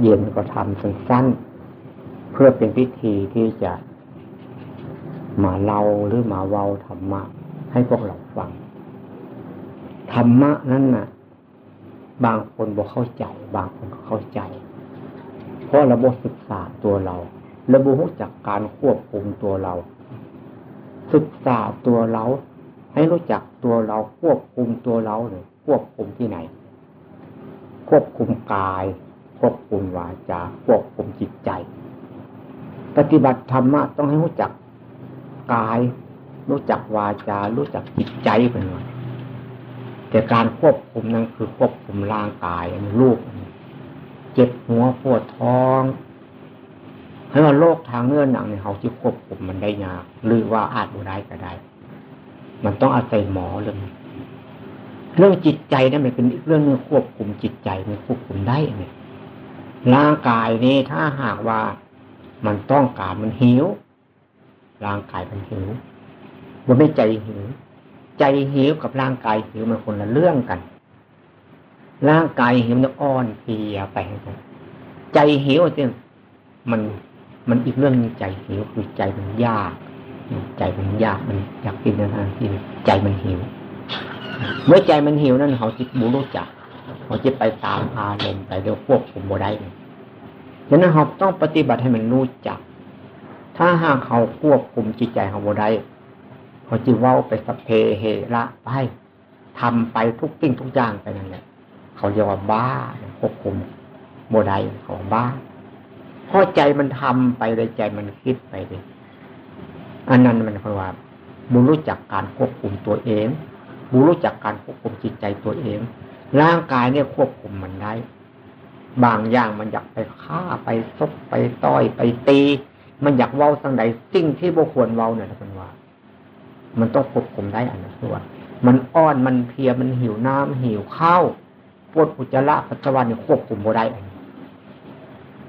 เย็นก็ทำสั้นๆ เพื่อเป็นพิธีที่จะมาเล่าหรือมาเว้าธรรมะ ให้พวกเราฟัง ธรรมะนั้นน่ะ บางคนบอกเข้าใจ บางคนเข้าใจ เพราะระบบศึกษาตัวเรา ระบบรู้จักการควบคุมตัวเรา ศึกษาตัวเรา ให้รู้จักตัวเราควบคุมตัวเราเลยควบคุมที่ไหน ควบคุมกาย ควบคุมวาจาควบคุมจิตใจ ปฏิบัติธรรมะต้องให้รู้จักกาย รู้จักวาจา รู้จักจิตใจเป็นว่าแต่การควบคุมนั้นคือควบคุมร่างกายรูปเจ็บหัวปวดท้องให้ว่าโรคทางเนื้อหนังเนี่ยเขาที่ควบคุมมันได้ยากหรือว่าอาจบุได้ก็ได้ มันต้องอาศัยหมอเรื่องเรื่องจิตใจนั่นมันเป็นเรื่องนึงควบคุมจิตใจมันควบคุมได้เนี่ย ร่างกายนี้ถ้าหากว่ามันต้องการมันหิว ร่างกายมันหิวมันไม่ใจหิว ใจหิวกับร่างกายหิวมันคนละเรื่องกัน ร่างกายหิวมันอ่อนเพลียไปใจหิวจริงมันมันอีกเรื่องใจหิวคือใจมันยาก ใจมันยากมันอยากกินนะที่ใจมันหิว เมื่อใจมันหิวนั่นเขาจิตบูรู้จัก เขาจะไปตามอารมณ์ไปเดี๋ยวควบคุมบ่ได้ฉะนั้นเราต้องปฏิบัติให้มันรู้จัก ถ้าหากเขาควบคุมจิตใจเขาบ่ได้เขาจะว่าไปสเพเหระไปทำไปทุกสิ่งทุกอย่างไปนั่นแหละเขาเรียกว่าบ้าควบคุมโมได้เขาบ้าเพราะใจมันทำไปเลยใจมันคิดไปเลยอันนั้นมันเพราะว่าบุรู้จักการควบคุมตัวเองบุรู้จักการควบคุมจิตใจตัวเอง ร่างกายเนี่ยควบคุมมันได้ บางอย่างมันอยากไปฆ่าไปซบไปต้อยไปตี มันอยากเว้าสังใดสิ่งที่บุควรเว้าเนี่ยเป็นว่า มันต้องควบคุมได้อันนั้นตัวมันอ้อนมันเพียมันหิวน้ำหิวข้าวปวดอุจจาระปัสสาวะเนี่ยควบคุมบ่ได้อัน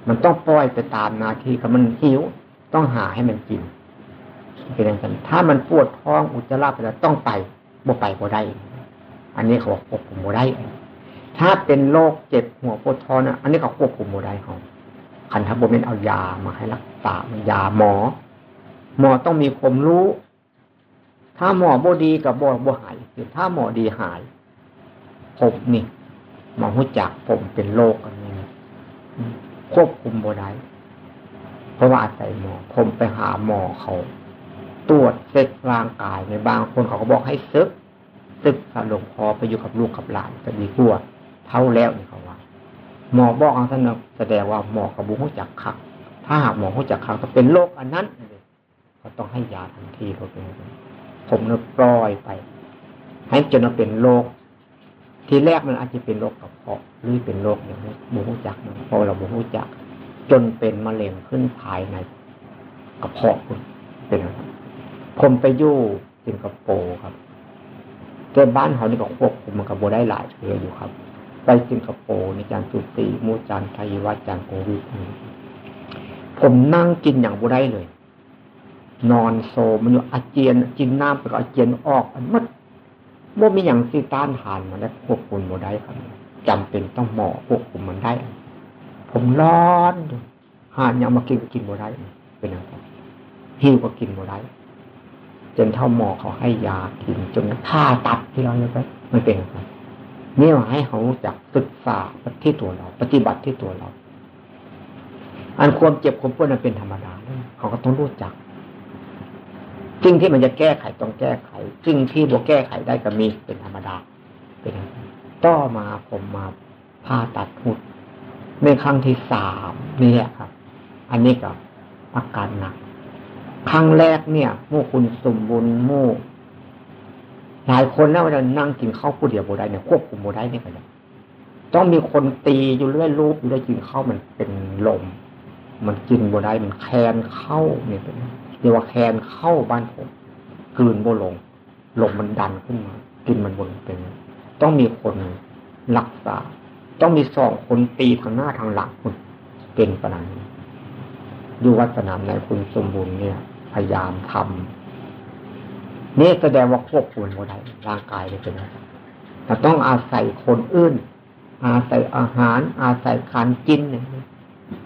มันต้องปล่อยไปตามนาทีกับมันหิว ต้องหาให้มันกินเป็นอย่างนั้นถ้ามันปวดท้องอุจจาระไปแล้วต้องไปบ่ไปบ่ได้ อันนี้เขาควบคุมบ่ได้ ถ้าเป็นโรคเจ็บหัวปวดท้องนะอันนี้เขาควบคุมบ่ได้เขาคันทับเป็นเอายามาให้รักษา ยาหมอ หมอต้องมีความรู้ ถ้าหมอบดีกับบ่บ่หายถ้าหมอดีหายผมนี่หมอหูจักผมเป็นโรคอันนี้ควบคุมบ่ได้เพราะว่าอาศัยหมอ ผมไปหาหมอเขา ตรวจเซ็กร่างกายในบางคนเขาก็บอกให้ซึก ซึกสหลวงพอไปอยู่กับลูกกับหลานจะดีกว่าเท่าแล้วนี่เขาว่า หมอบอกอันนั้นแสดงว่าหมอกับบุหุจักขักถ้าหากหมอหุจักขักก็เป็นโรคอันนั้นก็ต้องให้ยาทันทีเราเป็นผมเนี่ยปล่อยไป ให้จนเป็นโรคทีแรกมันอาจจะเป็นโรคกระเพาะหรือเป็นโรคอย่างนี้บูฮูจักนะพอเราบูฮูจัก จนเป็นมะเร็งขึ้นภายในกระเพาะคุณเป็นผมไปยู่สิงคโปร์ครับ แต่บ้านเขานี่ก็ควบคุมมันกับโบได้หลายเชื้ออยู่ครับ ไปสิงคโปร์ในจานสุตีมูจานไทยวัดจานโควิดผมนั่งกินอย่างโบได้เลย นอนโซมันอยู่อาเจียนกินน้ำไปก็อาเจียนออกอันมัดบ่มีอย่างสิต้านทานมันได้ควบคุมโมได้ครับจำเป็นต้องหมอควบคุมมันได้ ผมร้อนหานยังมากินกินโมได้เป็นอะไรหิวก็กินโมได้ จนเท่าหมอเขาให้ยากินจนผ่าตัดที่เราเลยไปไม่เป็นอะไรนี่ว่าให้เขาจักศึกษาที่ตัวเรา ปฏิบัติที่ตัวเรา อันความเจ็บความปวดนั้นเป็นธรรมดาเขาก็ต้องรู้จักสิ่งที่มันจะแก้ไขต้องแก้ไขสิ่งที่บวแก้ไขได้ก็มีเป็นธรรมดา เป็นต่อมาผมมาผ่าตัดหุดในครั้งที่สามนี่แหละครับ อันนี้ก็อาการหนัก ครั้งแรกเนี่ยมู่คุณสมบูรณ์มู่หลายคนนะเวลานั่งกินข้าวผู้เดียวโบได้เนี่ยควบคุมโบได้เนี่ยก็ได้ต้องมีคนตีอยู่เรื่อยรูปอยู่เรื่อยกินข้าวมันเป็นลม มันกินโบได้มันแคนเข้าเนี่ยเรียกว่าแคนเข้าบ้านผมกลืนโบลงลมมันดันขึ้นมา กินมันบนเป็น ต้องมีคนรักษา ต้องมีสองคนตีทางหน้าทางหลังคุณเป็นประนันดูวัฒนามในคุณสมบูรณ์เนี่ย พยายามทำนี่แสดงว่าควบคุมโมได้ร่างกายเลยเป็นแต่ต้องอาศัยคนอื่น อาศัยอาหาร อาศัยการกิน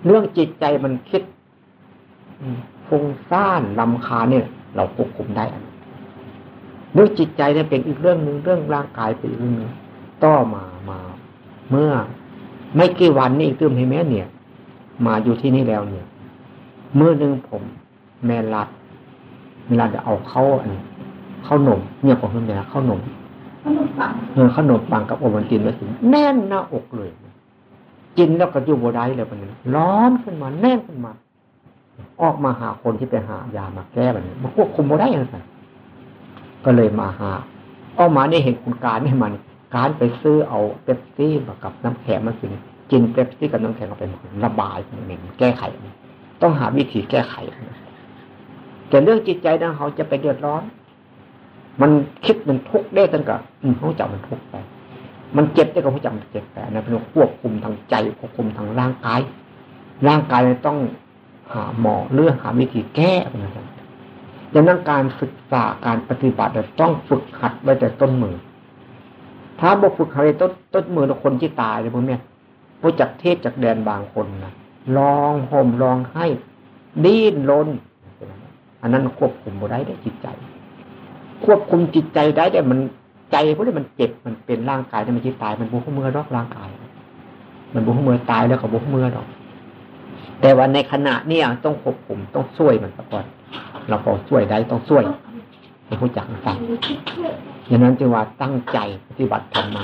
เรื่องจิตใจมันคิดฟุ้งซ่านลำคาเนี่ย เราควบคุมได้เรื่องจิตใจเนี่ยเป็นอีกเรื่องหนึ่งเรื่องร่างกายเป็นอีกเรื่องหนึ่งต่อมามา เมื่อไม่กี่วันนี่ตื้มให้แม่เนี่ย มาอยู่ที่นี่แล้วเนี่ย เมื่อหนึ่งผม แม่รัดเวลาจะเอาเข้าอันข้าวหนมเนี่ยของคุณแม่ข้าวหนมขนมปังเออขนมปังกับโอวันตินมาถึงแน่นหน้าอกเลยกินแล้วก็อยู่บได้เลยมันร้อนขึ้นมาแน่นขึ้นมา ออกมาหาคนที่ไปหายามาแก้แบบนี้มาควบคุมบได้ยังไงก็เลยมาหาออกมาเนี่ยเห็นคุณการให้มันการไปซื้อเอาเป๊ปซี่มากับน้ำแข็งมาสิกินเป๊ปซี่กับน้ำแข็งเอาไประบายหนึ่งแก้ไข ต้องหาวิธีแก้ไข แต่เรื่องจิตใจนะเขาจะไปเดือดร้อน มันคิดมันทุกข์ได้ตั้งแต่เขาจับมันทุกข์ไป มันเจ็บได้ก็เขาจับมันเจ็บไปนะเป็นควบคุมทางใจควบคุมทางร่างกาย ร่างกายต้องหาหมอเลือกหาวิธีแก้นะครับดังนั้นการศึกษาการปฏิบัติต้องฝึกหัดไว้แต่ต้นมือ ถ้าบอกฝึกหัดต้นต้นมือคนที่ตายเลยพวกเนี้ยพวกจากเทพจากแดนบางคนนะลองห่มลองให้ ดิ้นรน อันนั้นควบคุมบ่ได้ได้จิตใจ ควบคุมจิตใจได้แต่มันใจพวกนี้มันเจ็บมันเป็นร่างกายที่มันจิตตายมันบุกเมื่อรอกร่างกาย มันบุกเมื่อตายแล้วก็บุกเมื่อดอกแต่ว่าในขณะเนี้ยต้องควบคุมต้องช่วยมันก่อน เราพอช่วยได้ต้องช่วยให้ผู้จักฟังอย่างนั้นจึงว่าตั้งใจปฏิบัติธรรมา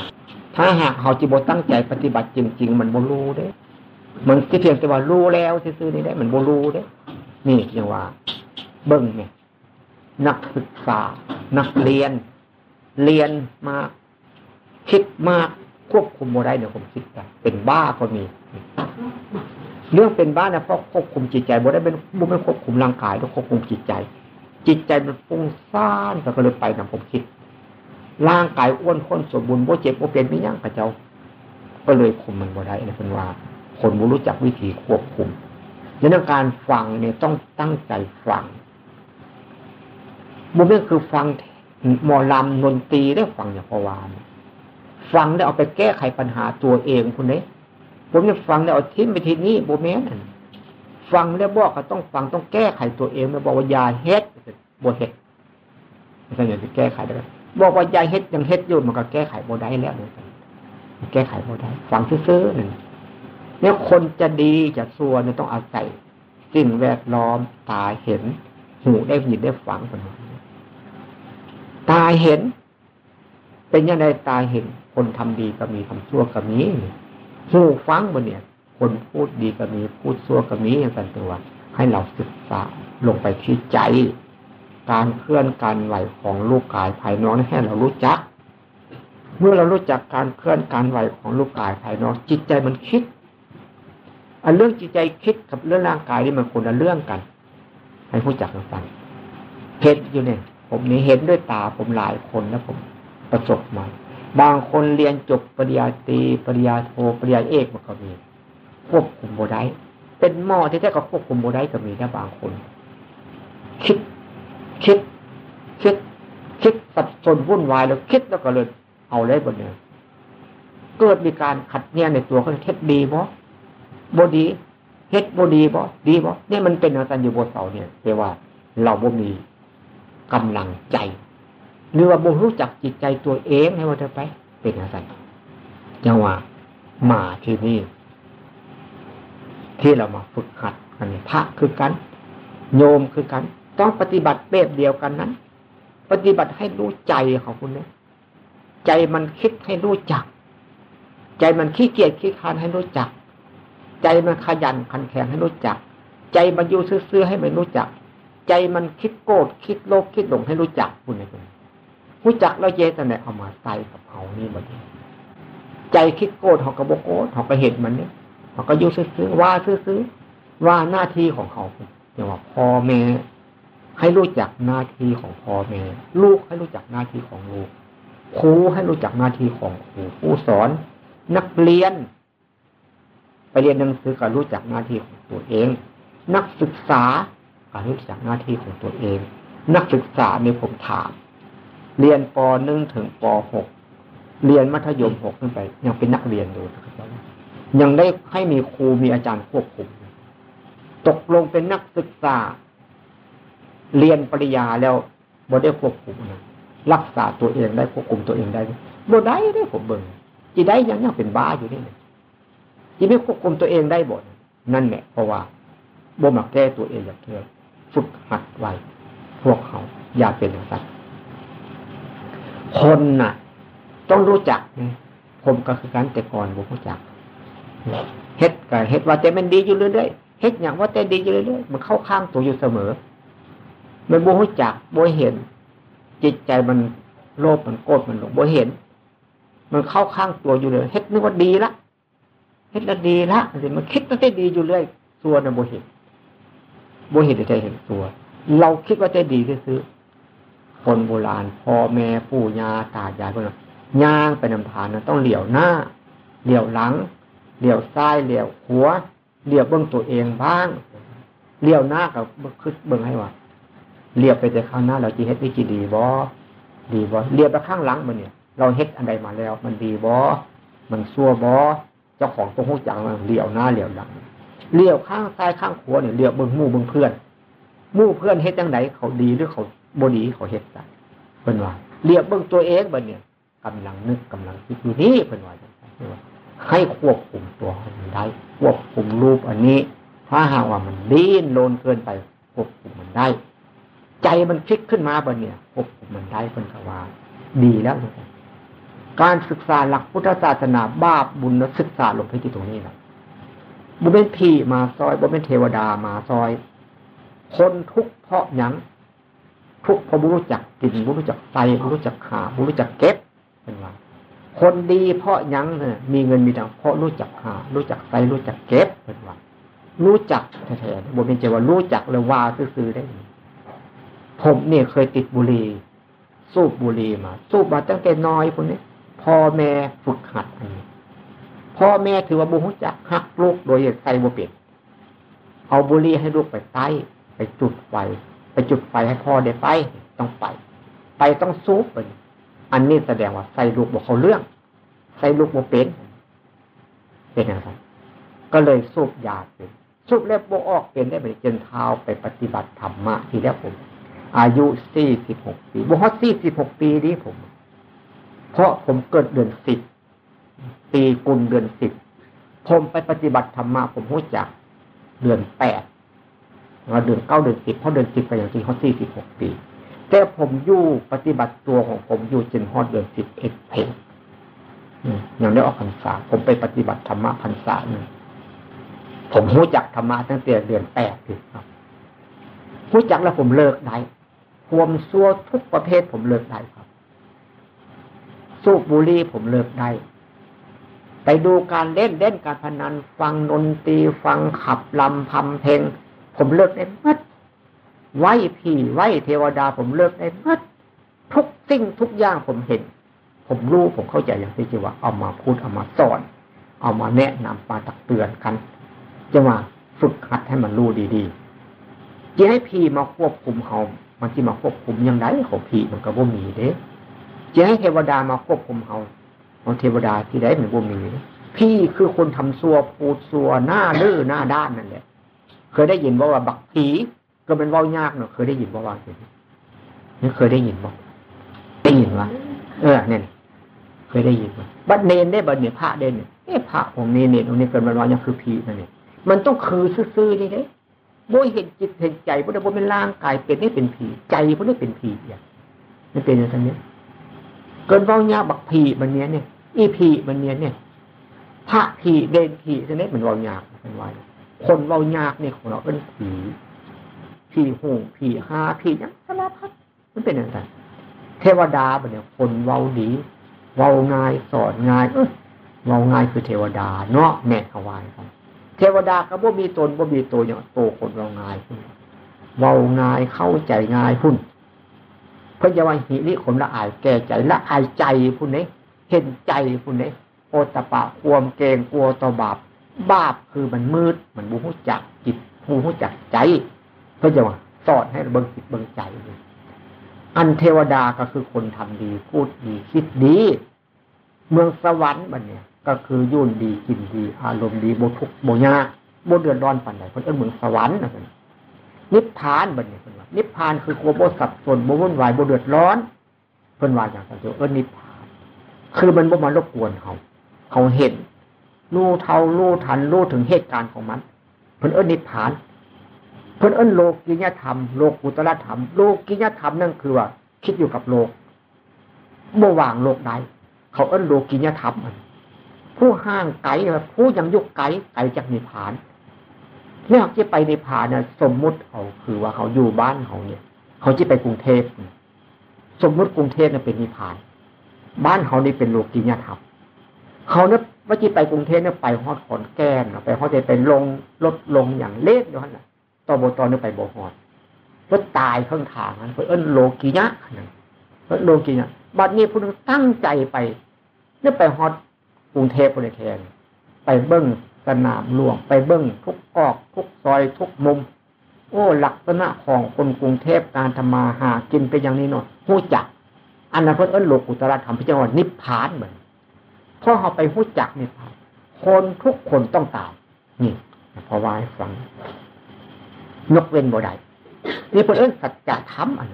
ถ้าหากเขาจิบตั้งใจปฏิบัติจริง ๆ มันบรู้เด้ มันก็เพียงแต่ว่ารู้แล้วซื่อๆนี่ได้ มันบรู้เด้ นี่อย่างว่า เบิ้งเนี่ยนักศึกษา นักเรียน เรียนมาคิดมากควบคุมโมได้เนี่ยผมคิดกันเป็นบ้าก็มี เรื่องเป็นบ้านะเพราะควบคุมจิตใจโมได้เป็นโมไม่ควบคุมร่างกายต้องควบคุมจิตใจ จิตใจมันฟุ้งซ่านก็เลยไปนะผมคิด ร่างกายอ้วนข้นสมบูรณ์โมเจ็บโมเป็นไม่ยั่งกระเจ้า ก็เลยคุมมันโมได้นะเป็นว่า คนโมรู้จักวิธีควบคุมในเรื่องการฟังเนี่ยต้องตั้งใจฟัง บุญนี่คือฟังหมอลำนนตรีได้ฟังอย่างพวานฟังแล้วเอาไปแก้ไขปัญหาตัวเองคุณเนี่ยผมจะฟังแล้วเอาทิ้งไปทีนี้โบแมนฟังแล้วบอกก็ต้องฟังต้องแก้ไขตัวเองแล้วบอกว่ายาเฮ็ดโบเฮ็ดไม่ใช่อย่างจะแก้ไขได้บอกว่ายาเฮ็ดยังเฮ็ดอยู่มันก็แก้ไขโบได้แล้วเลยแก้ไขโบได้ฟังซื้อๆนึ่งเนี่ยคนจะดีจะซัวเนี่ยต้องอาศัยสิ่งแวดล้อมตาเห็น หูได้ยินได้ฟังกัน ตาเห็น เป็นยังไงตาเห็น คนทำดีก็มีทำชั่วก็มีหูฟังบนเนี่ย คนพูดดีก็มีพูดชั่วก็มีอย่างกันตัว ให้เราศึกษาลงไปที่ใจ การเคลื่อนการไหวของลูกกายภายนอกให้เรารู้จัก เมื่อเรารู้จักการเคลื่อนการไหวของลูกกายภายนอก จิตใจมันคิดอันเรื่องจิตใจคิดกับเรื่องร่างกายนี่มันคนละเรื่องกัน ให้ผู้จักกันฟังเหตุอยู่เนี่ย ผมนี่เห็นด้วยตาผมหลายคนนะผมประสบมา บางคนเรียนจบปริญญาตรีปริญญาโทปริญญาเอกมาก็มีควบคุมโบได้เป็นหม้อที่แท้ก็ควบคุมโบได้ก็มีนะบางคน คิด คิด คิด คิดสับสนวุ่นวายแล้วคิดแล้วก็เลยเอาเลยบนเนี่ยเกิดมีการขัดแย้งในตัวเขาเท็ดดีบ่บดีเฮ็ดบดีบ่ดีบ่เนี่ยมันเป็นอาจารย์อยู่บนเสาเนี่ยแต่ว่าเราบ่มี กำลังใจ หรือว่าบ่รู้จักจิตใจตัวเองให้ว่าเธอไป เป็นอะไรจังหวะมาที่นี่ ที่เรามาฝึกหัดกันพระคือกัน โยมคือกัน ต้องปฏิบัติแบบเดียวกันนั้น ปฏิบัติให้รู้ใจของคุณเนี่ยใจมันคิดให้รู้จัก ใจมันขี้เกียจขี้คานให้รู้จัก ใจมันขยันขันแข็งให้รู้จัก ใจมันอยู่ซื่อๆให้มันรู้จัก ใจมันคิดโกรธคิดโลภคิดหลงให้รู้จักคุณนะคุณรู้จักแล้วเยแต่เนี่ยเอามาใส่กับเขานี่หมดใจคิดโกรธเขาก็บอกโกรธเขาก็เห็นมันเนี่ยเขาก็ยุ่ซื้อว่าซื้อว่าหน้าที่ของเขาอย่างว่าพ่อแม่ให้รู้จักหน้าที่ของพ่อแม่ลูกให้รู้จักหน้าที่ของลูกครูให้รู้จักหน้าที่ของครูผู้สอน นักเรียน ไปเรียนหนังสือก็รู้จักหน้าที่ของตัวเอง นักศึกษา การรู้จักหน้าที่ของตัวเอง นักศึกษาในผมถาม เรียนปหนึ่งถึงปหกเรียนมัธยมหกขึ้นไป ยังเป็นนักเรียนอยู่ยังได้ให้มีครูมีอาจารย์ควบคุม ตกลงเป็นนักศึกษา เรียนปริญญาแล้วบ่ได้ควบคุมนะรักษาตัวเองได้ควบคุมตัวเองได้บ่ได้ได้ผมเบิ่งจีได้ยังยังเป็นบ้าอยู่นี่จีไม่ควบคุมตัวเองได้บ่นั่นแหละเพราะว่าบ่มาแก้ตัวเองอยางเธอ ฝึกหัดไว้ พวกเขาอย่าเป็นอย่างนั้นคนน่ะ ต้องรู้จักผมก็คือการแต่ก่อนผมรู้จักเฮ็ดกับเฮ็ดว่าแต่มันดีอยู่เรื่อยๆเฮ็ดอย่างว่าแต่ดีอยู่เรื่อยๆมันเข้าข้างตัวอยู่เสมอ มันบ่รู้จักบ่เห็น จิตใจมันโลภมันโกรธมันหลงบ่เห็น มันเข้าข้างตัวอยู่เลยเฮ็ดนึกว่าดีละเฮ็ดแล้วดีละมันคิดว่าได้ดีอยู่เรื่อยส่วนน่ะบ่เห็น บ่เห็นแต่เห็นตัว เราคิดว่าได้ดีซื้อคนโบราณพ่อแม่ปู่ย่าตายายพวกนั้นย่างไปนำทานนะต้องเหลี่ยวหน้า เหลี่ยวหลัง เหลี่ยวซ้ายเหลี่ยวหัว เหลี่ยวเบื้องตัวเองบ้างเหลี่ยวหน้ากับคือเบื้องให้ว่าเหลี่ยวไปแต่ข้างหน้าเราจีเฮ็ดวิจิดีบ่ดีบ่เหลี่ยวไปข้างหลังมันเนี่ย เราเฮ็ดอันใดมาแล้ว มันดีบ่มันซัวบ่เจ้าของตัวหูจังมันเหลี่ยวหน้าเหลี่ยวหลัง เลี้ยวข้างซ้ายข้างขวาเนี่ยเลี้ยวเบื้งมู่เบื้งเพื่อนมู่เพื่อนเฮ็ดจังไหนเขาดีหรือเขาบดีเขาเฮ็ดได้เป็นว่าเลี้ยวเบื้งตัวเองบันเนี่ยกำลังนึกกำลังคิดอยู่นี่เป็นว่าให้ควบคุมตัวมันได้ ควบคุมรูปอันนี้ ถ้าหากว่ามันดิ้นโลนเกินไปควบคุมมันได้ ใจมันคิดขึ้นมาบนเนี่ยควบคุมมันได้เป็นกว่า ดีแล้ว การศึกษาหลักพุทธศาสนาบาปบุญศึกษาลงไปที่ตรงนี้แหละ บุเป็นผีมาซอยบุเป็นเทวดามาซอย คนทุกเพราะยังทุกเพราะบุรู้จักกินบุรู้จักใส่บุรู้จักขาบุรู้จักเก็บเป็นว่าคนดีเพราะยังเนี่ยมีเงินมีทางเพราะรู้จักหา รู้จักใส่รู้จักเก็บเป็นว่ารู้จักแท้ๆบนเป็นเจว่ารู้จักเลยว่าซื้อได้ ผมเนี่ยเคยติดบุหรี่สูบบุหรี่มา สูบมาตั้งแต่น้อยคนนี้พ่อแม่ฝึกหัดอันนี้ พ่อแม่ถือว่าบุหุจักหักลูกโดยใส่บุเปลี่ยเอาบุหรี่ให้ลูกไปใต้ไปจุดไฟไปจุดไฟให้พ่อได้ไปต้องไป ไปต้องซูบไปอันนี้แสดงว่าใส่ลูกบอกเขาเรื่อง ใส่ลูกบอกเป็น เป็นอะไรก็เลยสูบยาเป็นสูบแล้วโบออกเป็นได้ไปจนเท้าไปปฏิบัติธรรมะทีแรกผม อายุสี่สิบหกปีบฮอสี่สิบหกปีนี้ผม เพราะผมเกิดเดือนสิบ ปีกุลเดือนสิบผมไปปฏิบัติธรรมะผมรู้จักเดือนแปดมาเดือนเก้าเดือนสิบเพราะเดือนสิบไปอย่างที่เขาสี่สิบหกปี แต่ผมอยู่ปฏิบัติตัวของผมอยู่จนฮอดเดือนสิบเอ็ดเพลงอย่างได้ออกพรรษา ผมไปปฏิบัติธรรมะพรรษาหนึ่งผมรู้จักธรรมะตั้งแต่เดือนแปดถึงครับรู้จักแล้วผมเลิกได้ความซัวทุกประเภทผมเลิกได้ครับ สูบบุหรี่ผมเลิกได้ ไปดูการเล่นเล่นการพนัน ฟังดนตรีฟังขับลำพำเพลง ผมเลิกได้หมดไหวผีไหวเทวดา ผมเลิกได้หมดทุกสิ่งทุกอย่างผมเห็น ผมรู้ผมเข้าใจอย่างที่จีว่าเอามาพูดเอามาสอน เอามาแนะนำมาตักเตือนกันจะมาฝึกหัดให้มันรู้ดีๆจะให้พีมาควบคุมเขามันที่มาควบคุมยังไงเขาพีมันก็บ่มีเด้จะให้เทวดามาควบคุมเขา เอเทวดาที่ไหนมันบ่มี พี่คือคนทำซัวปูดซัวหน้าลื้อหน้าด้านนั่นแหละเคยได้ยินว่าว่าบักผีก็เป็นว่ายากเนาะเคยได้ยินว่าว่านี่เคยได้ยินบ่ได้ยินว่าเออเนี่ยเคยได้ยินว่าบัดเนนได้บัดเนี่ยพระเด่นเอ๊ะพระองค์นี้เนนองค์นี้เกิดมาว่ายังคือผีนั่นเองมันต้องคือซื่อๆนี่เด้บ่เห็นจิตเห็นใจพวกนี้บ่เป็นร่างกายเป็นนี่เป็นผีใจพวกนี้เป็นผีอย่างนี่เป็นอย่างนี้เกินว่ายากบักผีมันเนี้ยเนี่ย อีผีมันเนี้ยเนี่ยพระผีเด่นผีชนิดมันว่ายากเป็นวายคนเว้ายากเนี่ยของเราเป็นผีผีหูผีหาผียังสารพัดมันเป็นอย่างไรเทวดาเนี่ยคนเว้าดีเว้าง่ายสอนง่ายเออเว้าง่ายคือเทวดาเนาะแม่ขวายครับเทวดาก็บ่มีตนบ่มีตัวอย่างโตคนเว้าง่ายเว้าง่ายเข้าใจง่ายพุ่นเพื่อจะว่าหิริขมละอายแก่ใจละอายใจพุ่นนี้ เห็นใจพุ่นนี้โอตปะความเกงกลัวต่อบาป บาปคือมันมืดมันบูหูจักจิตบูหูจักใจเพื่อจะว่าสอนให้เบิ่งจิตเบิ่งใจอันเทวดาก็คือคนทำดี พูดดีคิดดี เมืองสวรรค์บันเนี่ยก็คือยุ่นดีกินดี อารมณ์ดีโบทุกโบยาโบเดือดร้อนปันใดเพิ่นเอิ้นเมืองสวรรค์นะเพิ่นนิพพานบันเนี่ยเพิ่นว่านิพพานคือโคโบสับสนโบวุ่นวายโบเดือดร้อนเพิ่นว่าอย่างนั้นเอิ้นนิพพาน คือมันบ่มารบกวนเขาเขาเห็นรู้เท่ารู้ทันรู้ถึงเหตุการณ์ของมัน เพิ่นเอิ้นนิพพาน เพิ่นเอิ้นโลกิยธรรมโลกุตละธรรมโลกิยธรรมนั่นคือว่า คิดอยู่กับโลกบ่วางโลกใดเขาเอิ้นโลกิยธรรมมันผู้ห้างไกลผู้ยังยุกไกลไกลจากนิพพานเรื่องที่ไปนิพพานเนี่ยสมมุติเขาคือว่าเขาอยู่บ้านเขาเนี่ย เขาจะไปกรุงเทพสมมุติกรุงเทพเนี่ยเป็นนิพพาน บ้านเขานี่เป็นโลกิยธรรมเขาเนี่ยว่าจะไปกรุงเทพเนี่ยไปฮอดขอนแก่นไปฮอดจะเป็นลงลดลงอย่างเล็กด้วยนะตอบตอนเนี่ยไปโบฮอดรถตายข้างทางนั้นเพื่อเอิ้นโลกิยะนั่นเพื่อโลกิยะบัดนี้ผู้นึงตั้งใจไปเนี่ยไปฮอดกรุงเทพบริเทนไปเบิ้งสนามหลวงไปเบิ้งทุกกอกทุกซอยทุกมุม โอ้ลักษณะของคนกรุงเทพการทำมาหากินเป็นอย่างนี้เนาะหู้จัก อันนั้นเพิ่นเอิ้นโลกุตระธรรมพิจารณานิพพานเหมือนพอเขาไปหู้จักนิพพานคนทุกคนต้องตายนี่พอวาให้ฟังยกเว้นบ่ได้นี่เพิ่นเอิ้นสัจธรรมอัน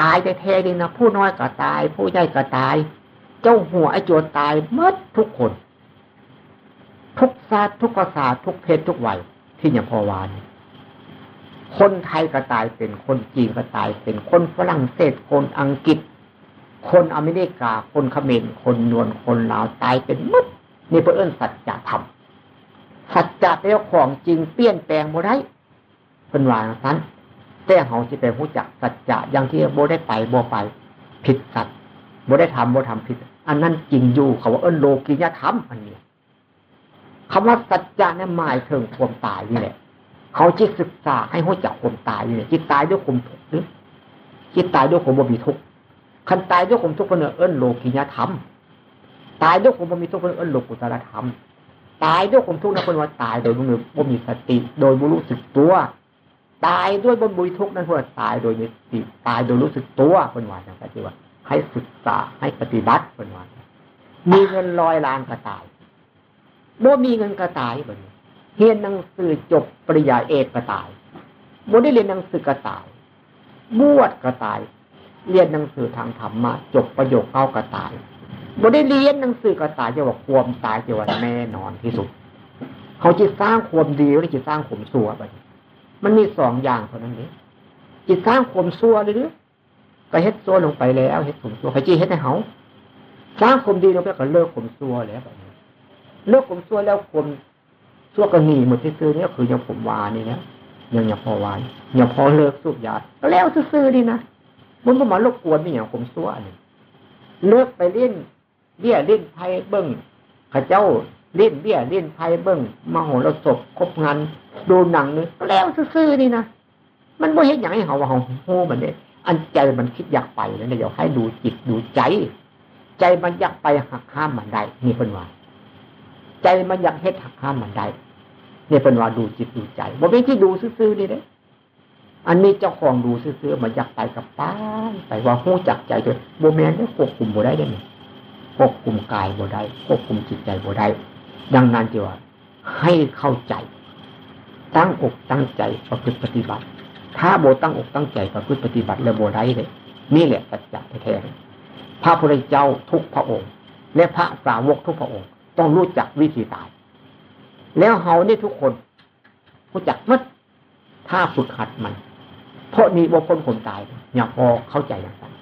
ตายแท้ดีนะผู้น้อยก็ตาย ผู้ใหญ่ก็ตาย เจ้าหัวไอ้โจรตายเมื่อทุกคน ทุกศาสตร์ทุกภาษาทุกเพศทุกวัยที่อย่างพอวานคนไทยก็ตายเป็นคนจีนก็ตายเป็นคนฝรั่งเศสคนอังกฤษ คนอเมริกา คนเขมรคนนวลคนลาวตายเป็นมุดนี่เพื่อเอื้นสัจธรรมสัจจะเป็นของจริงเปลี่ยนแปลงโมได้เป็นวาสั้นแต่เขาจะเป็นผู้จักสัจจะอย่างที่โบได้ไปโบไป ผิดสัจโบได้ทำโบทำผิด อันนั้นจริงอยู่เขาว่าเอิ้นโลกิยธรรมอันนี้คำว่าสัจจะนี่หมายถึงความตายนี่แหละ เขาจิตศึกษาให้หัวจักความตายนี่แหละจิตตายด้วยความทุกข์หรือจิตตายด้วยความบ่มีทุกข์ คันตายด้วยความทุกข์เป็นเอิ้นโลกิยธรรม ตายด้วยความบ่มีทุกข์เป็นเอิ้นโลกุตรธรรม ตายด้วยความทุกข์นั้นเป็นว่าตายโดยบ่มีสติ โดยบ่รู้สึกตัว ตายด้วยบ่มีทุกข์นั้นเพื่อตายโดยมีสติตายโดยรู้สึกตัวเป็นว่าอย่างไรว่า ให้ศึกษาให้ปฏิบัติเป็นวันมีเงินลอยล้านกระตายบ่มีเงินกระตายบนเรียนหนังสือจบปริญญาเอกกระตายบ่ได้เรียนหนังสือกระตาย บวชกระตาย เรียนหนังสือทางธรรมะจบประโยคเก้ากระตายบ่ได้เรียนหนังสือกระตายจะว่าความตายจะว่าแน่นอนที่สุด เขาจะสร้างความดีหรือจะสร้างข่มซัวไปมันมีสองอย่างเท่านั้นเองจิตสร้างข่มซัวหรือก็เฮ็ดซัวลงไปแล้วเฮ็ดข่มซัวใครจี้เฮ็ดให้เขาสร้างข่มดีลงไปก็เลิกข่มซัวแล้วแบบนี้เลิกข่มซัวแล้วข่มซัวก็หนีหมดที่ซื้อนี่ก็คือยังผมวานี่นะยังยังพอวานยังพอเลิกสูบยาก็แล้วซื้อดีนะ มันก็มารบกวนนี่อย่างข่มซัวนี่เลิกไปเล่นเบี้ยเล่นไพ่เบิ้งข้าเจ้าเล่นเบี้ยเล่นไพ่เบิ้งมาโหรสพครบงานดูหนังนี่แล้วซื้อดีนะมันไม่เห็นอย่างให้เขาว่าเขาโหมันเนี่ยอันใจมันคิดอยากไปแล้วเนี่ยอยากให้ดูจิตดูใจ ใจมันอยากไปหักห้ามมันได้นี่เป็นว่า ใจมันอยากเฮ็ดหักห้ามมันได้เนี่ยเป็นว่าดูจิตดูใจบ่เป็นที่ดูซื่อๆนี่เด้ อันนี้เจ้าของดูซื่อๆมันอยากไปกับป้าไปว่าหู้จักใจตัวโบแมนเนี่ยควบคุมโบได้ได้ไหมควบคุมกายโบได้ควบคุมจิตใจโบได้ดังนั้นจีว่า ให้เข้าใจ ตั้งอกตั้งใจประพฤติปฏิบัติ ถ้าโบตั้งอกตั้งใจประพฤติปฏิบัติแล้วโบได้เลย นี่แหละสัจจะแท้พระพุทธเจ้าทุกพระองค์ และพระสาวกทุกพระองค์ ต้องรู้จักวิธีตาย แล้วเฮานี่ทุกคนรู้จักมัดถ้าฝึกหัดมัน เพราะนี้บุคคลคนตายอย่าพอเข้าใจอย่างนั้น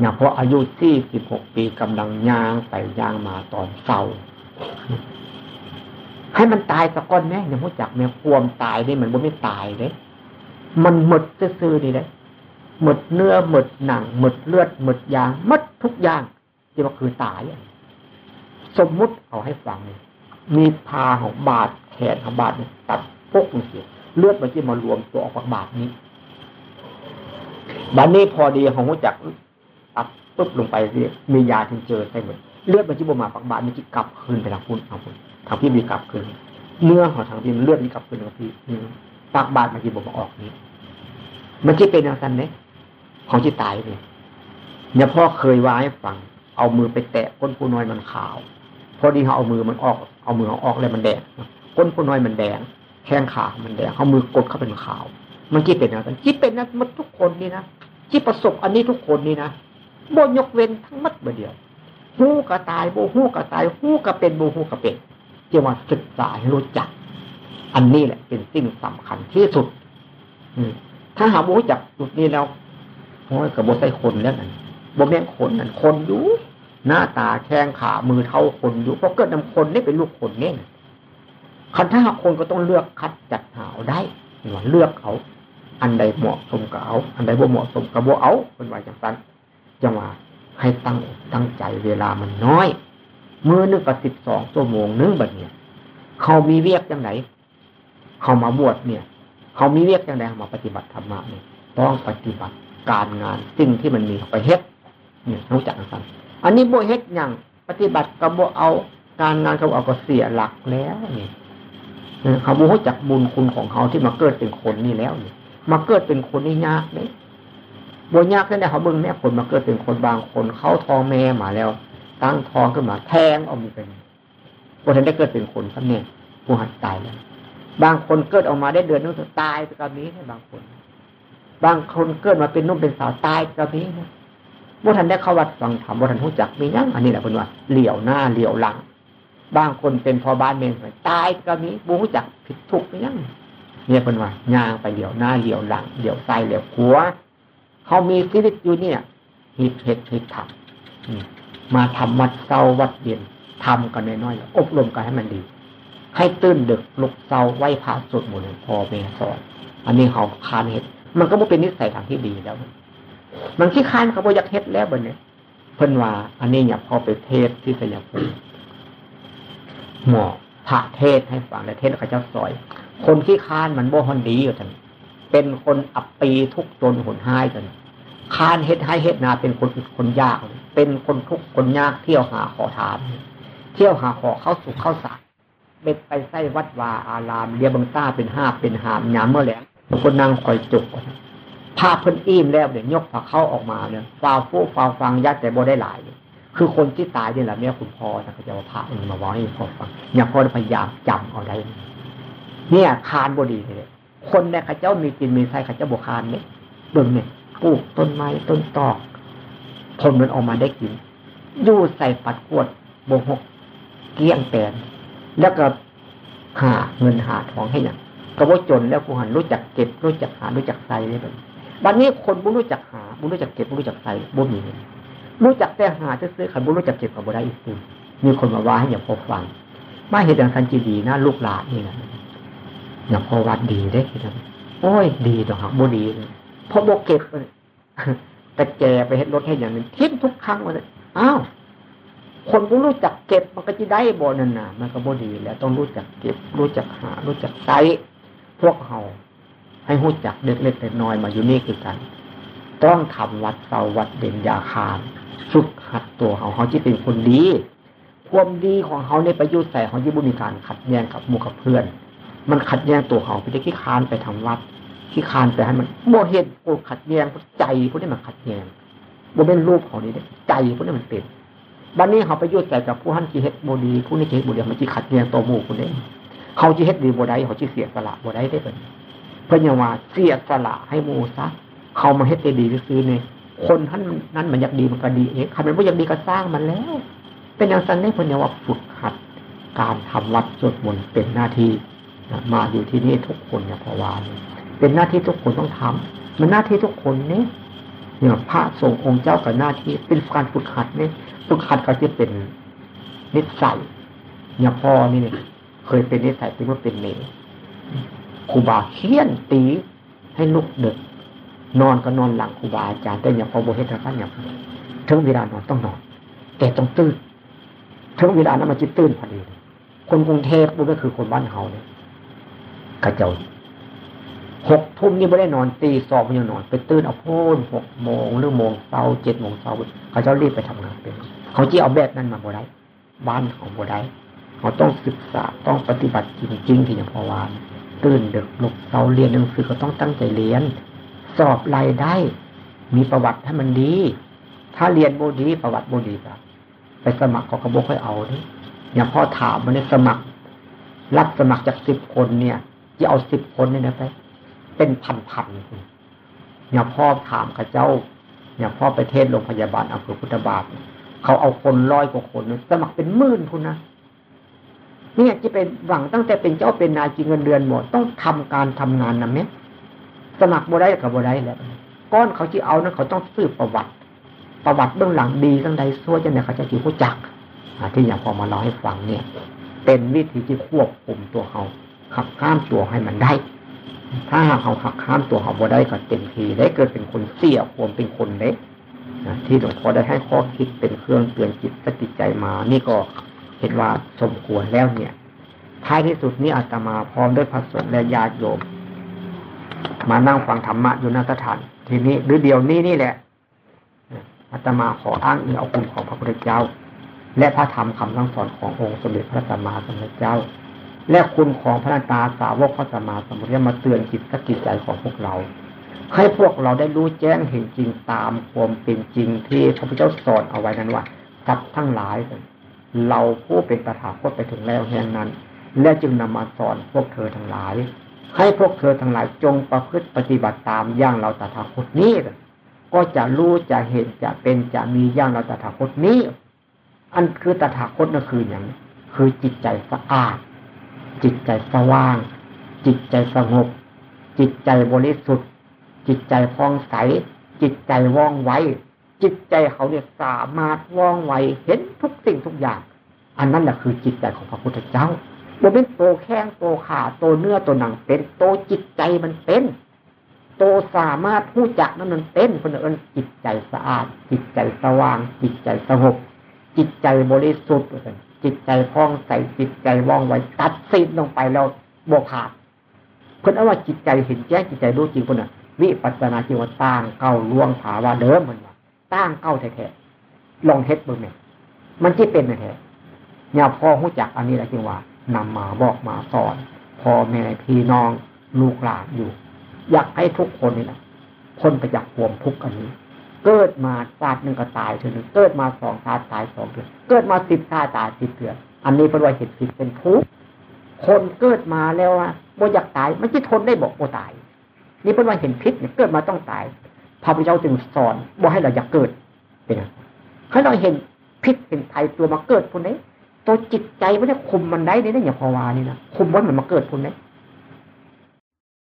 อย่าพออายุที่สิบหกปีกำลังย่างไปย่างมาตอนเศร้าให้มันตายสักก้อนแม่อย่ารู้จักแม่ความตายนี่มันบ่ไม่ตายเลยมันหมดซื่อนี่เลยหมดเนื้อหมดหนังหมดเลือดหมดยางมดทุกอย่างที่ว่าคือตายสมมุติเอาให้ฟังมีพาของบาดแขนของบาดตัดปุ๊กลงเสียเลือดมันจะมารวมตัวออกจากบาดนี้ บัดนี้พอดีของหัวจักตัดปุ๊บลงไปเรียมียาถึงเจอใช่ไหมเลือดมันจะบมาปักบาดมันจะกลับคืนไปทางพุ่นทางพุ่นทางพี่มีกลับคืนเนื้อของทางพี่เลือดมีกลับคืนทางพี่ปากบาดมันจะบอกออกนี้ มันจะเป็นอย่างนั้นเนี่ยของที่ตายเนี่ยเนี่ยพ่อเคยว่าให้ฟัง เอามือไปแตะก้นผู้น้อยมันขาว พอดีเขาเอามือมันออก เอามือเขาออกแล้วมันแดงก้นผู้น้อยมันแดงแข้งขามันแดงเขามือกดเข้าเป็นขาว มันคิดเป็นอะไรคิดเป็นนะมันทุกคนนี่นะที่ประสบอันนี้ทุกคนนี่นะโบยกเว้นทั้งมัดเดียวหู้กระตายโบหู้กระตายหู้กระเป็นโบหู้กระเป็นจะมาศึกษาให้รู้จัก อันนี้แหละ เป็นสิ่งสำคัญที่สุด อืถ้าหาโบรู้จักจุดนี้แล้วโอ้ยกับโบใส่คนแล้วนั่นโบแม่งคนนั่นคนอยู่หน้าตาแข้งขามือเท่าคนอยู่เพราะเกิดนำคนนี่เป็นลูกคนเนี่ยคันถ้าหาคนก็ต้องเลือกคัดจัดหาได้เลือกเขา อันใดเหมาะสมกับเอา อันใดบ่เหมาะสมกับบ่เอาเป็นว่าจังสันจังว่าให้ตั้งตั้งใจเวลามันน้อยมือนึงกับสิบสองชั่วโมงนึงแบบเนี้ยเขามีเวียกยังไงเขามาบวชเนี่ย เขามีเวียกยังไงมาปฏิบัติธรรมะเนี่ยต้องปฏิบัติการงานสิ่งที่มันมีไปเฮ็ดเนี่ยรู้จักกันอันนี้โบเฮ็ดอย่างปฏิบัติกับโบเอาการงานเขาเอาก็เสียหลักแล้วเนี่ยเขาบูรู้จักบุญคุณของเขาที่มาเกิดเป็นคนนี่แล้วเนี่ย มาเกิดเป็นคนนี่ยากเลยบนยากแค่ไหนเขาเบิ่งแม่คนมาเกิดเป็นคนบางคนเขาทองแม่มาแล้ว ตั้งทองขึ้นมาแทงเอามือเป็นบนทันได้เกิดเป็นคนสักเนี่ยผู้หัดตายแล้วบางคนเกิดออกมาได้เดือนนึงตายไปกับนี้ให้บางคน บางคนเกิดมาเป็นนุ่มเป็นสาวตายกับนี้นะบ่ทันได้เข้าวัดฟังธรรมบ่ทันรู้จักมียั่งอันนี้แหละเป็นว่าเหลี่ยวหน้าเหลี่ยวหลัง บางคนเป็นพอบ้านเมนตายกับนี้บูรู้จักผิดถูกมียั่ง เนี่ยเป็นว่าย่างไปเหลียวหน้าเหลียวหลังเหลียวซ้ายเหลียวขวาเขามีชีวิตอยู่เนี่ยหิดเห็ดหิดถักมาทำวัดเศร้าวัดเย็นทำกันน้อยๆอบรมกันให้มันดี ให้ตื่นดึกลุกเศร้าไหวพระสวดมนต์พอเมสอนอันนี้เขาคานเห็ดมันก็ไม่เป็นนิสัยทางที่ดีแล้ว มันขี้คานเขาบอยากเฮ็ดแล้วบนนี้เพิ่นว่า อันนี้อย่าพอไปเทศที่สยามภูมิหมอพระเทศให้ฟังและเทศเขาเจ้าซอย คนที่ค้านมันบ่ฮอนดีอยู่ท่านเป็นคนอับปีทุกจนหนห้ายกันค้านเฮ็ดให้เฮ็ดนาเป็นคนอึดคนยาก เป็นคนทุกคนยากเที่ยวหาขอทาน เที่ยวหาขอเข้าสุขเข้าสารเบ็ดไปไส้วัดวาอารามเรียบังต้าเป็นห้าเป็นหามยามเมื่อแหลงคนนั่งคอยจุกภาพเพิ่นอิ่มแล้วเดี๋ยวยกผักเข้าออกมาเนี่ยฟาวฟูฟาวฟังยัดแต่บ่ได้หลายคือคนที่ตายเนี่ยแหละเนี่ยคุณพ่อนะเขาจะว่าพระมันมาไว้พอฟังอย่าพ่อพยายามจำเอาได้ เนี่ยคานบดีเลยคนเนี่ยข้าเจ้ามีกินมีใช้ข้าเจ้าบวคานเนี่ยเบิ่งเนี่ยปลูกต้นไม้ต้นตอกผลมันออกมาได้กินยู่ใส่ปัดขวดโบหกเกี้ยงแปนแล้วก็หาเงินหาทองให้เนี่ยก็ว่าจนแล้วผู้หันรู้จักเก็บรู้จักหารู้จักใส่เลยแบบบัดนี้คนบุรู้จักหาบุรู้จักเก็บบุรู้จักใส่บุมีรู้จักแต่หาจะซื้อขันบุรู้จักเก็บกับบุได้อีกทีมีคนมาว่าให้อย่าพอฟังมาเหตุอย่างทันจีดีนะลูกหลานนี่นะ อย่างพอวัดดีได้ทีนโอ้ยดีต่อหักบ่ดีเลยพอโบเก็บแต่แกไปเห็นรถให้อย่างนึงทิ้งทุกครั้งเลยอ้าวคนผู้รู้จักเก็บมันก็จะได้บ่นั่นน่ะ มันก็บ่ดีแล้วต้องรู้จักเก็บ รู้จักหา รู้จักใช้พวกเขาให้รู้จักเล็กๆน้อยมาอยู่นี่คือกัน ต้องทำวัดเสาวัดเด่นยาคารฝึกหัดตัวเขาเขาที่เป็นคนดี ความดีของเขาในประโยชน์ใส่เขาที่บุญการขัดแย้งกับมูกับเพื่อน มันขัดแย้งตัวเขาไปได้ขี้คานไปทำวัดขี้คานไปให้มันโมเหตุโกขัดแย้งใจพวกนี้มันขัดแย้งโมเป็นรูปของนี้ใจพวกนี้มันเป็นบันนี้เขาไปยุ่งใจกับผู้หันจีเฮ็ดโมดีผู้นี้จีเฮ็ดโมดีมันจีขัดแย้งตัวหมู่คนนี้เขาจีเฮ็ดดีโมได้เขาจีเสียสละโมได้ได้เป็นเพื่อนยังว่าเสียสละให้โมซะเขามาเฮ็ดดีซื้อเนี่ยคนท่านนั้นมันอยากดีมันก็ดีเองใครมันไม่อยากดีก็สร้างมันแล้ว เป็นอย่างนั้นเนี่ยเพื่อนยังว่าฝึกหัดการทำวัดสวดมนต์เป็นหน้าที่ มาอยู่ที่นี่ทุกคนเนี่ยพอวานเป็นหน้าที่ทุกคนต้องทำมันหน้าที่ทุกคนเนี่ยเนี่ยพระสงฆ์องค์เจ้ากับหน้าที่เป็นการฝึกหัดเนี่ยฝึกหัดก็จะเป็นนิสัยเนี่ยพ่อนี่เนี่ยเคยเป็นนิสัยเป็นว่าเป็นเมย์ครูบาเคียนตีให้ลุกเด็กนอนก็นอนหลังครูบาอาจารย์แต่อย่าพอโบเฮตระเนี่ยถึงเวลานอนต้องนอน แต่ต้องตื่นถึงเวลานั้นมันจะตื่นพอดี คนกรุงเทพมันก็คือคนบ้านเฮาเนี่ย กระเจ้าหกทุ่มนี่ไม่ได้นอนตีสองยังนอน ไปตื่นเอาพูนหกโมงหรือโมงเช้าเจ็ดโมงเช้าเขาจะรีบไปทำงานเป็นเขาจีเอาแบบนั้นมาบ่ได้บ้านของบ่ได้เขาต้องศึกษาต้องปฏิบัติจริงๆที่อย่างพอวานตื่นดึกลุกเราเรียนหนังสือก็ต้องตั้งใจเรียน สอบรายได้ มีประวัติให้มันดี ถ้าเรียนโบดีประวัติโบดีแบบไปสมัครเขาก็บอกให้เอาเนี่ยอย่างพ่อถามมาเนี่ยสมัคร รับสมัครจากสิบคนเนี่ย จะเอาสิบคนเนี่ยนะไป เป็นพันๆคนอย่างพ่อถามกับเจ้าอย่างพ่อไปเทศโรงพยาบาลอำเภอพุทธบาทเขาเอาคนร้อยกว่าคนสมัครเป็นหมื่นคุณนะเนี่ยจะเป็นหวังตั้งแต่เป็นเจ้าเป็นนายจริงเงินเดือนหมดต้องทำการทำงานนะเมสมัครบ่ได้กับบ่ได้แล้วก้อนเขาที่เอานั้นเขาต้องสืบประวัติ ประวัติเบื้องหลังดีทั้งใดซัวจะเนี่ยเขาจะจีรู้จักที่อย่างพอมาเล่าให้ฟังเนี่ย เป็นวิธีที่ควบคุมตัวเขา ขับข้ามตัวให้มันได้ ถ้าเขาขับข้ามตัวเขาบ่ได้ก็เต็มทีได้เกิดเป็นคนเสียควมเป็นคนเล็กที่หลวงพ่อได้ให้ข้อคิดเป็นเครื่องเตือนจิตสติใจมา นี่ก็เห็นว่าสมควรแล้วเนี่ย ท้ายที่สุดนี้อาตมาพร้อมด้วยพระสงฆ์และญาติโยม มานั่งฟังธรรมะอยู่นสถาน ทีนี้หรือเดียวนี้นี่แหละอาตมาขออ้างอิงเอาคุณของพระพุทธเจ้า และพระธรรมคำสั่งสอนขององค์สมเด็จพระสัมมาสัมพุทธเจ้า และคุณของพระนาตาสาวกพระสัมมาสัมพุทธเจ้ามาเตือนจิตสกิจใจของพวกเรา ให้พวกเราได้รู้แจ้งเห็นจริงตามความเป็นจริงที่พระพุทธเจ้าสอนเอาไว้นั้นว่าสัตว์ทั้งหลาย เราผู้เป็นตถาคตไปถึงแล้วแห่งนั้น และจึงนำมาสอนพวกเธอทั้งหลาย ให้พวกเธอทั้งหลายจงประพฤติปฏิบัติตามอย่างเราตถาคตนี้ก็จะรู้จะเห็นจะเป็นจะมีอย่างเราตถาคตนี้ อันคือตถาคตนั่นคืออย่างคือจิตใจสะอาด จิตใจสว่าง จิตใจสงบ จิตใจบริสุทธิ์ จิตใจพองใส จิตใจว่องไว จิตใจเขาเนี่ยสามารถว่องไวเห็นทุกสิ่งทุกอย่าง อันนั้นแหละคือจิตใจของพระพุทธเจ้าโมเป็นโตแข้งโตขาโตเนื้อโตหนังเป็นโตจิตใจมันเป็นโตสามารถพูดจักนั้นมันเป็นคนเอิญจิตใจสะอาด จิตใจสว่าง จิตใจสงบจิตใจบริสุทธิ์ จิตใจพองใสจิตใจว่องไวตัดสิ้นลงไปแล้วบวขาดคนเอาว่าจิตใจเห็นแจ้งจิตใจรู้จริงคนน่ะ วิปัสสนาจิตวตั้งเก้าล่วงถาว่าเดิมมันว่าตั้งเก้าแท้ๆลองเทสเบิ่งเนี่ยมันที่เป็นแท้เนี่ยพ่อหู้จักอันนี้แหละจึงว่านำมาบอกมาสอนพ่อแม่พี่น้องลูกหลานอยู่ อยากให้ทุกคนนี่นะพ้นไปจากความทุกข์อันนี้ เกิดมาชาติหนึ่งก็ตายเท่านึงเกิดมาสองชาติตายสองเดือนเกิดมาสิบชาติตายสิบเดือนอันนี้เป็นว่าเหตุผิดเป็นทุกข์คนเกิดมาแล้วว่าบ่อยากตายไม่ใช่ทนได้บอกบ่ตาย นี่เป็นว่าเห็นพิษเนี่ยเกิดมาต้องตายพระพุทธเจ้าจึงสอนว่าให้เราอยากเกิดเป็นไงให้เราเห็นพิษเห็นภัยตัวมาเกิดคนนี้ตัวจิตใจไม่ได้คุมมันได้ได้อย่างพอวานี่นะคุมว่ามันมาเกิดคนนี้